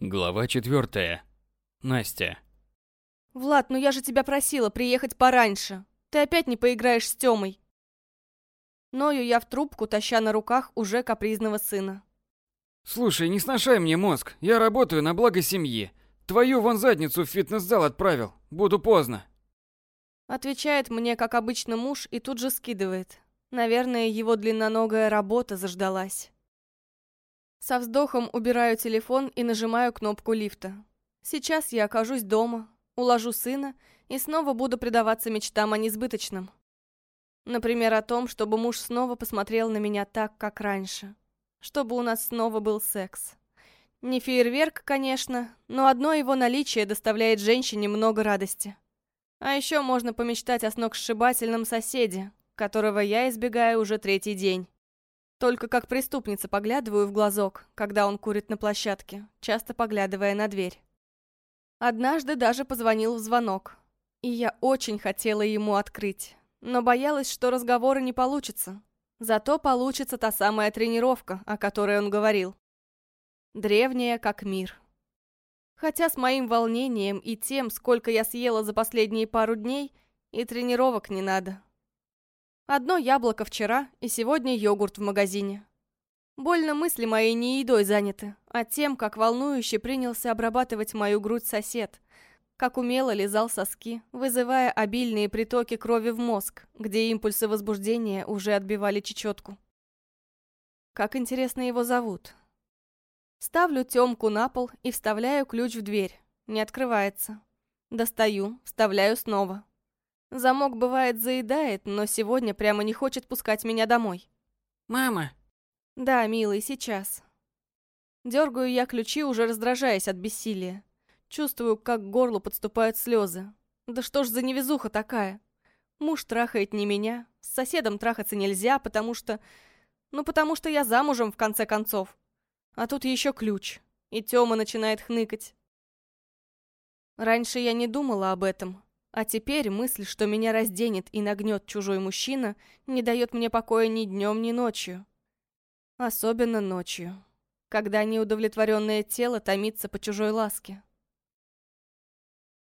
Глава четвертая. Настя. Влад, ну я же тебя просила приехать пораньше. Ты опять не поиграешь с Тёмой. Ною я в трубку, таща на руках уже капризного сына. Слушай, не сношай мне мозг. Я работаю на благо семьи. Твою вон задницу в фитнес-зал отправил. Буду поздно. Отвечает мне, как обычно, муж и тут же скидывает. Наверное, его длинноногая работа заждалась. Со вздохом убираю телефон и нажимаю кнопку лифта. Сейчас я окажусь дома, уложу сына и снова буду предаваться мечтам о несбыточном. Например, о том, чтобы муж снова посмотрел на меня так, как раньше. Чтобы у нас снова был секс. Не фейерверк, конечно, но одно его наличие доставляет женщине много радости. А еще можно помечтать о сногсшибательном соседе, которого я избегаю уже третий день. Только как преступница поглядываю в глазок, когда он курит на площадке, часто поглядывая на дверь. Однажды даже позвонил в звонок, и я очень хотела ему открыть, но боялась, что разговора не получится. Зато получится та самая тренировка, о которой он говорил. Древняя как мир. Хотя с моим волнением и тем, сколько я съела за последние пару дней, и тренировок не надо. Одно яблоко вчера, и сегодня йогурт в магазине. Больно мысли мои не едой заняты, а тем, как волнующе принялся обрабатывать мою грудь сосед, как умело лизал соски, вызывая обильные притоки крови в мозг, где импульсы возбуждения уже отбивали чечетку. Как интересно его зовут. Ставлю Тёмку на пол и вставляю ключ в дверь. Не открывается. Достаю, вставляю снова. Замок бывает заедает, но сегодня прямо не хочет пускать меня домой. Мама. Да, милый, сейчас. Дергаю я ключи, уже раздражаясь от бессилия. Чувствую, как к горлу подступают слезы. Да что ж за невезуха такая? Муж трахает не меня, с соседом трахаться нельзя, потому что... Ну, потому что я замужем, в конце концов. А тут еще ключ. И Тёма начинает хныкать. Раньше я не думала об этом, а теперь мысль, что меня разденет и нагнет чужой мужчина, не дает мне покоя ни днем, ни ночью. Особенно ночью, когда неудовлетворенное тело томится по чужой ласке.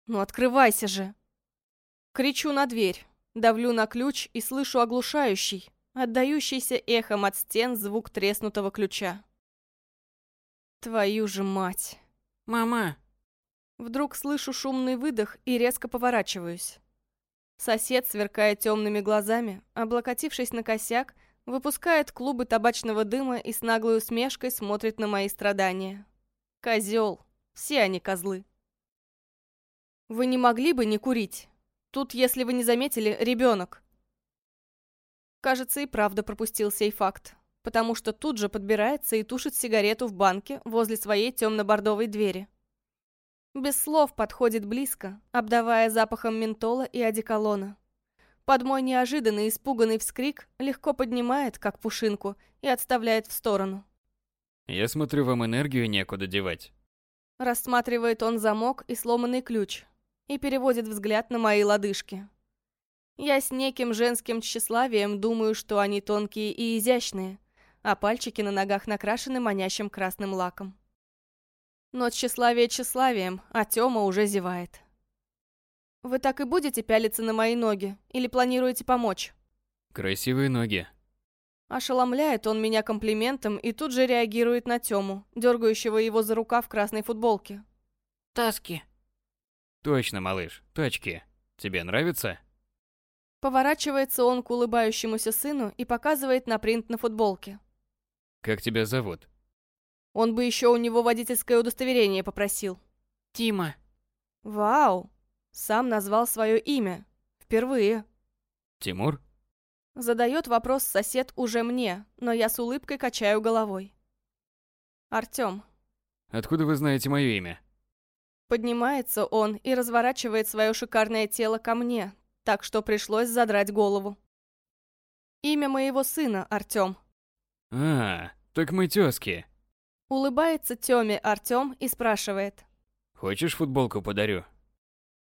«Ну открывайся же!» Кричу на дверь, давлю на ключ и слышу оглушающий, отдающийся эхом от стен звук треснутого ключа. Твою же мать! Мама. Вдруг слышу шумный выдох и резко поворачиваюсь. Сосед, сверкая темными глазами, облокотившись на косяк, выпускает клубы табачного дыма и с наглой усмешкой смотрит на мои страдания. Козел. Все они козлы. Вы не могли бы не курить? Тут, если вы не заметили, ребенок. Кажется, и правда пропустил сей факт, потому что тут же подбирается и тушит сигарету в банке возле своей темно-бордовой двери. Без слов подходит близко, обдавая запахом ментола и одеколона. Под мой неожиданный испуганный вскрик легко поднимает, как пушинку, и отставляет в сторону. Я смотрю, вам энергию некуда девать. Рассматривает он замок и сломанный ключ и переводит взгляд на мои лодыжки. Я с неким женским тщеславием думаю, что они тонкие и изящные, а пальчики на ногах накрашены манящим красным лаком. Но тщеславие тщеславием, а Тёма уже зевает. «Вы так и будете пялиться на мои ноги? Или планируете помочь?» Красивые ноги. Ошеломляет он меня комплиментом и тут же реагирует на Тёму, дергающего его за рука в красной футболке. Таски. Точно, малыш. Тачки. Тебе нравится? Поворачивается он к улыбающемуся сыну и показывает на принт на футболке. Как тебя зовут? Он бы еще у него водительское удостоверение попросил. Тима. Вау! Сам назвал свое имя. Впервые. Тимур? Задает вопрос сосед уже мне, но я с улыбкой качаю головой. Артем. Откуда вы знаете мое имя? Поднимается он и разворачивает свое шикарное тело ко мне, так что пришлось задрать голову. Имя моего сына Артем. А, так мы тёзки. Улыбается Тёме Артём и спрашивает. Хочешь футболку подарю?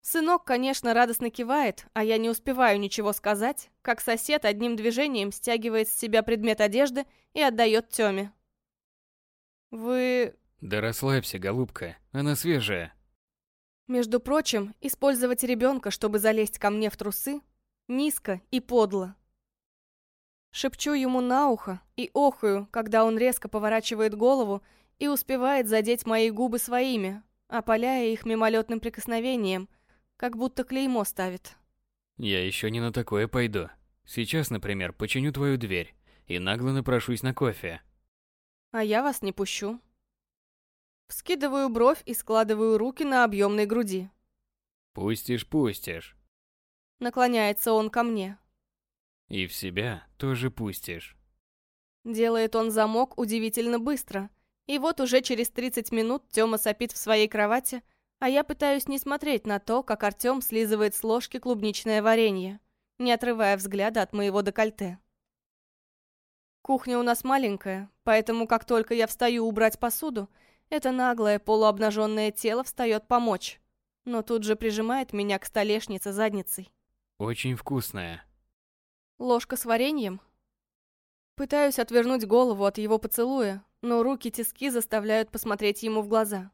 Сынок, конечно, радостно кивает, а я не успеваю ничего сказать, как сосед одним движением стягивает с себя предмет одежды и отдает Тёме. «Вы... Да расслабься, голубка, она свежая. Между прочим, использовать ребенка, чтобы залезть ко мне в трусы, низко и подло. Шепчу ему на ухо и охаю, когда он резко поворачивает голову и успевает задеть мои губы своими, опаляя их мимолетным прикосновением, как будто клеймо ставит. Я еще не на такое пойду. Сейчас, например, починю твою дверь и нагло напрошусь на кофе. А я вас не пущу. Вскидываю бровь и складываю руки на объемной груди. Пустишь, пустишь. Наклоняется он ко мне. И в себя тоже пустишь. Делает он замок удивительно быстро. И вот уже через 30 минут Тёма сопит в своей кровати, а я пытаюсь не смотреть на то, как Артём слизывает с ложки клубничное варенье, не отрывая взгляда от моего декольте. Кухня у нас маленькая, поэтому как только я встаю убрать посуду, это наглое полуобнаженное тело встает помочь, но тут же прижимает меня к столешнице задницей. Очень вкусная. Ложка с вареньем? Пытаюсь отвернуть голову от его поцелуя, но руки-тиски заставляют посмотреть ему в глаза.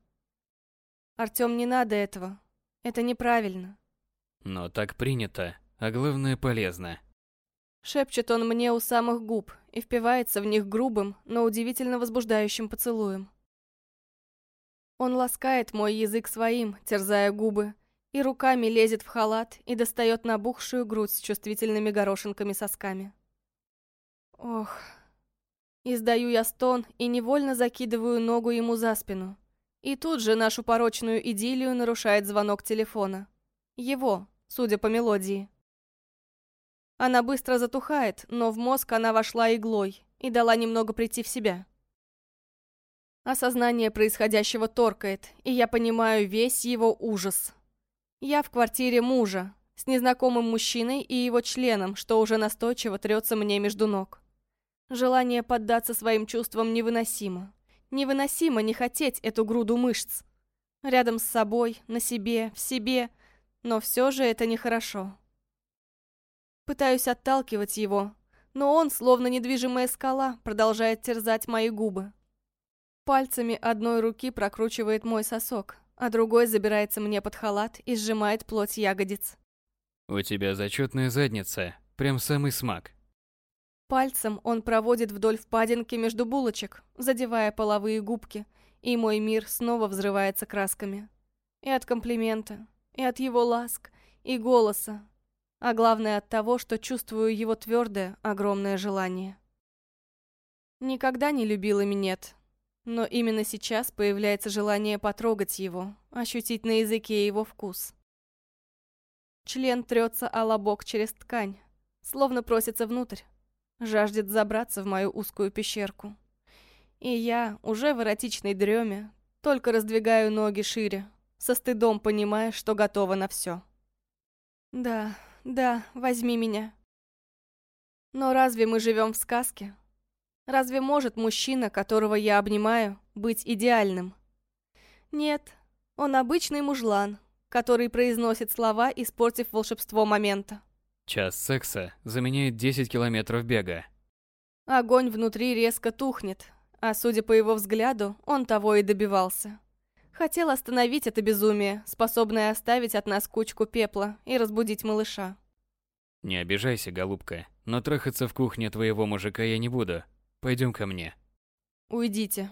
Артём, не надо этого. Это неправильно. Но так принято, а главное полезно. Шепчет он мне у самых губ и впивается в них грубым, но удивительно возбуждающим поцелуем. Он ласкает мой язык своим, терзая губы, и руками лезет в халат и достает набухшую грудь с чувствительными горошинками сосками. Ох. Издаю я стон и невольно закидываю ногу ему за спину. И тут же нашу порочную идиллию нарушает звонок телефона. Его, судя по мелодии. Она быстро затухает, но в мозг она вошла иглой и дала немного прийти в себя. Осознание происходящего торкает, и я понимаю весь его ужас. Я в квартире мужа, с незнакомым мужчиной и его членом, что уже настойчиво трется мне между ног. Желание поддаться своим чувствам невыносимо. Невыносимо не хотеть эту груду мышц. Рядом с собой, на себе, в себе, но все же это нехорошо. Пытаюсь отталкивать его, но он, словно недвижимая скала, продолжает терзать мои губы. Пальцами одной руки прокручивает мой сосок, а другой забирается мне под халат и сжимает плоть ягодиц. У тебя зачетная задница, прям самый смак. Пальцем он проводит вдоль впадинки между булочек, задевая половые губки, и мой мир снова взрывается красками. И от комплимента, и от его ласк, и голоса, а главное от того, что чувствую его твердое, огромное желание. Никогда не любила минет, но именно сейчас появляется желание потрогать его, ощутить на языке его вкус. Член трется о лобок через ткань, словно просится внутрь, жаждет забраться в мою узкую пещерку. И я, уже в эротичной дреме, только раздвигаю ноги шире, со стыдом понимая, что готова на все. Да, да, возьми меня. Но разве мы живем в сказке? Разве может мужчина, которого я обнимаю, быть идеальным? Нет, он обычный мужлан, который произносит слова, испортив волшебство момента. Час секса заменяет 10 километров бега. Огонь внутри резко тухнет, а судя по его взгляду, он того и добивался. Хотел остановить это безумие, способное оставить от нас кучку пепла и разбудить малыша. Не обижайся, голубка, но трахаться в кухне твоего мужика я не буду. Пойдем ко мне. Уйдите.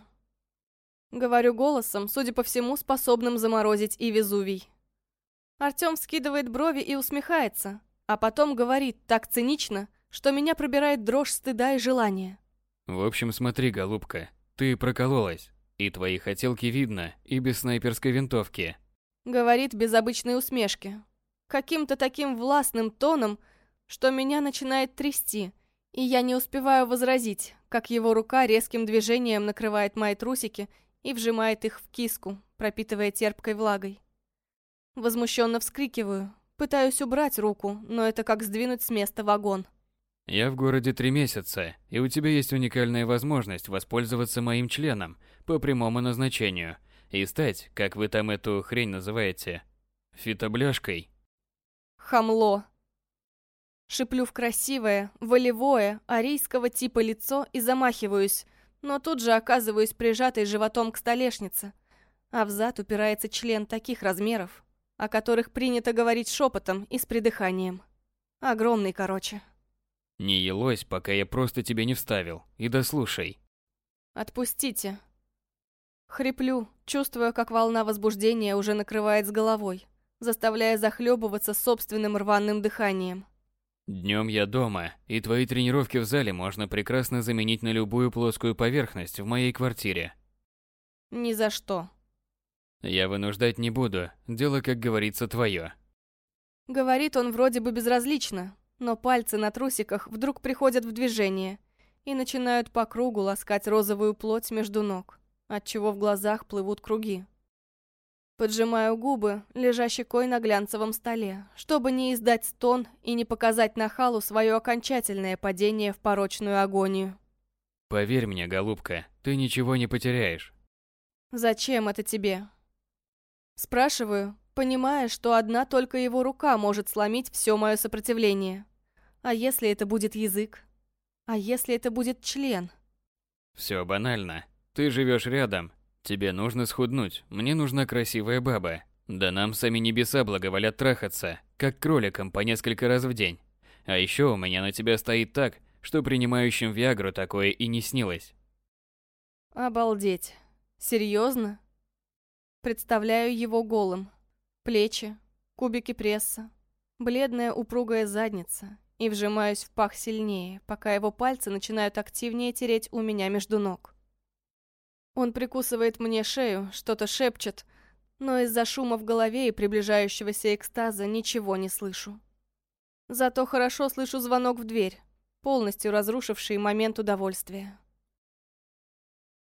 Говорю голосом, судя по всему, способным заморозить и Везувий. Артём скидывает брови и усмехается, а потом говорит так цинично, что меня пробирает дрожь стыда и желания. В общем, смотри, голубка, ты прокололась. И твои хотелки видно, и без снайперской винтовки. Говорит без обычной усмешки. Каким-то таким властным тоном, что меня начинает трясти, и я не успеваю возразить, как его рука резким движением накрывает мои трусики и вжимает их в киску, пропитывая терпкой влагой. Возмущенно вскрикиваю, пытаюсь убрать руку, но это как сдвинуть с места вагон. Я в городе три месяца, и у тебя есть уникальная возможность воспользоваться моим членом по прямому назначению и стать, как вы там эту хрень называете, фитобляшкой. Хамло. Шиплю в красивое, волевое, арийского типа лицо и замахиваюсь, но тут же оказываюсь прижатой животом к столешнице, а в зад упирается член таких размеров, о которых принято говорить шепотом и с придыханием. Огромный, короче. Не елось, пока я просто тебе не вставил. И дослушай. Отпустите. Хриплю, чувствуя, как волна возбуждения уже накрывает с головой, заставляя захлебываться собственным рваным дыханием. Днем я дома, и твои тренировки в зале можно прекрасно заменить на любую плоскую поверхность в моей квартире. Ни за что. Я вынуждать не буду, дело, как говорится, твое. Говорит он вроде бы безразлично, но пальцы на трусиках вдруг приходят в движение и начинают по кругу ласкать розовую плоть между ног, отчего в глазах плывут круги. Поджимаю губы, лежа щекой на глянцевом столе, чтобы не издать стон и не показать нахалу свое окончательное падение в порочную агонию. Поверь мне, голубка, ты ничего не потеряешь. Зачем это тебе? Спрашиваю, понимая, что одна только его рука может сломить все мое сопротивление. А если это будет язык? А если это будет член? Все банально. Ты живешь рядом, Тебе нужно схуднуть, мне нужна красивая баба. Да нам сами небеса благоволят трахаться, как кроликам по несколько раз в день. А еще у меня на тебя стоит так, что принимающим Виагру такое и не снилось. Обалдеть. Серьезно? Представляю его голым. Плечи, кубики пресса, бледная упругая задница. И вжимаюсь в пах сильнее, пока его пальцы начинают активнее тереть у меня между ног. Он прикусывает мне шею, что-то шепчет, но из-за шума в голове и приближающегося экстаза ничего не слышу. Зато хорошо слышу звонок в дверь, полностью разрушивший момент удовольствия.